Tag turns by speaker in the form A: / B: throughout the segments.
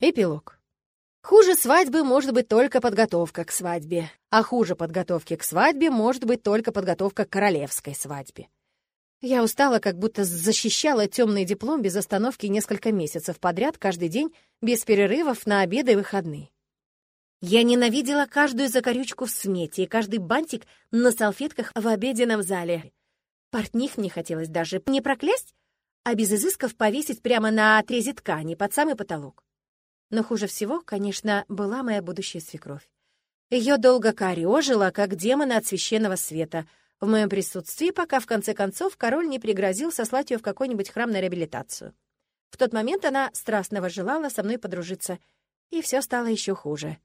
A: Эпилог. Хуже свадьбы может быть только подготовка к свадьбе, а хуже подготовки к свадьбе может быть только подготовка к королевской свадьбе. Я устала, как будто защищала темный диплом без остановки несколько месяцев подряд, каждый день, без перерывов на обеды и выходные. Я ненавидела каждую закорючку в смете и каждый бантик на салфетках в обеденном зале. Портних мне хотелось даже не проклясть, а без изысков повесить прямо на отрезе ткани под самый потолок. Но хуже всего, конечно, была моя будущая свекровь. Ее долго корёжило, как демона от священного света, в моем присутствии, пока в конце концов король не пригрозил сослать ее в какой-нибудь храм на реабилитацию. В тот момент она страстно желала со мной подружиться, и все стало еще хуже.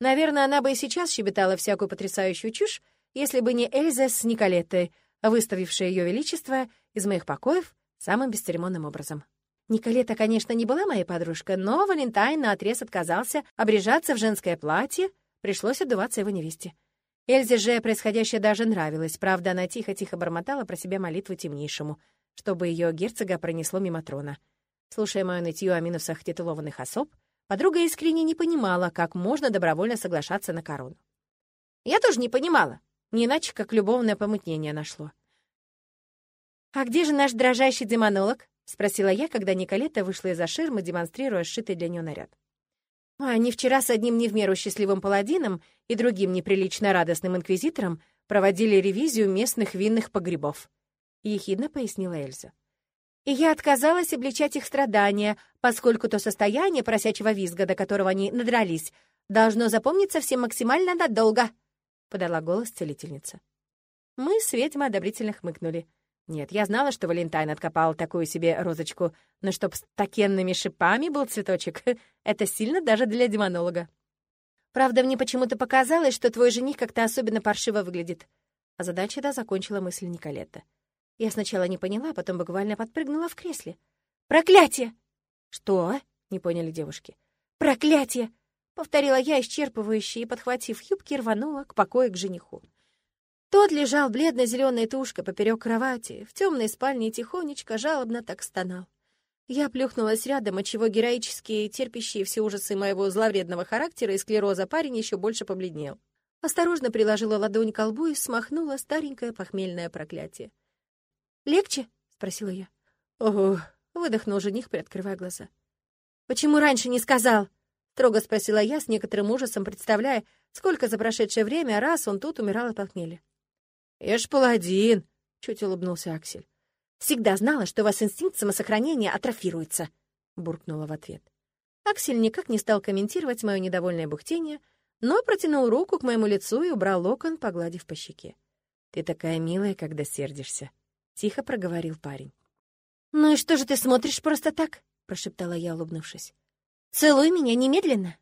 A: Наверное, она бы и сейчас щебетала всякую потрясающую чушь, если бы не Эльза с Николеттой, выставившая ее величество из моих покоев самым бесцеремонным образом. Николета, конечно, не была моей подружкой, но Валентайн наотрез отказался обрежаться в женское платье, пришлось отдуваться его невесте. Эльзе же происходящее даже нравилось, правда, она тихо-тихо бормотала про себя молитву темнейшему, чтобы ее герцога пронесло мимо трона. Слушая мою нытью о минусах титулованных особ, подруга искренне не понимала, как можно добровольно соглашаться на корону. Я тоже не понимала, не иначе, как любовное помутнение нашло. «А где же наш дрожащий демонолог?» — спросила я, когда Николета вышла из-за ширмы, демонстрируя сшитый для нее наряд. А они вчера с одним не в меру счастливым паладином и другим неприлично радостным инквизитором проводили ревизию местных винных погребов. Ехидно пояснила Эльза. И я отказалась обличать их страдания, поскольку то состояние просячего визга, до которого они надрались, должно запомниться всем максимально надолго, — подала голос целительница. Мы с ведьмой одобрительно хмыкнули. Нет, я знала, что Валентайн откопал такую себе розочку, но чтоб с такенными шипами был цветочек, это сильно даже для демонолога. Правда, мне почему-то показалось, что твой жених как-то особенно паршиво выглядит. А задача да закончила мысль Николетта. Я сначала не поняла, потом буквально подпрыгнула в кресле. «Проклятие!» «Что?» — не поняли девушки. «Проклятие!» — повторила я исчерпывающе и, подхватив юбки, рванула к покою к жениху. Тот лежал бледно-зеленой тушкой поперек кровати, в темной спальне тихонечко, жалобно так стонал. Я плюхнулась рядом, отчего героические, терпящие все ужасы моего зловредного характера и склероза парень еще больше побледнел. Осторожно приложила ладонь к лбу и смахнула старенькое похмельное проклятие. «Легче?» — спросила я. «Ого!» — выдохнул жених, приоткрывая глаза. «Почему раньше не сказал?» — строго спросила я, с некоторым ужасом представляя, сколько за прошедшее время раз он тут умирал от похмелья. «Я ж паладин», — чуть улыбнулся Аксель. «Всегда знала, что у вас инстинкт самосохранения атрофируется», — буркнула в ответ. Аксель никак не стал комментировать мое недовольное бухтение, но протянул руку к моему лицу и убрал локон, погладив по щеке. «Ты такая милая, когда сердишься», — тихо проговорил парень. «Ну и что же ты смотришь просто так?» — прошептала я, улыбнувшись. «Целуй меня немедленно!»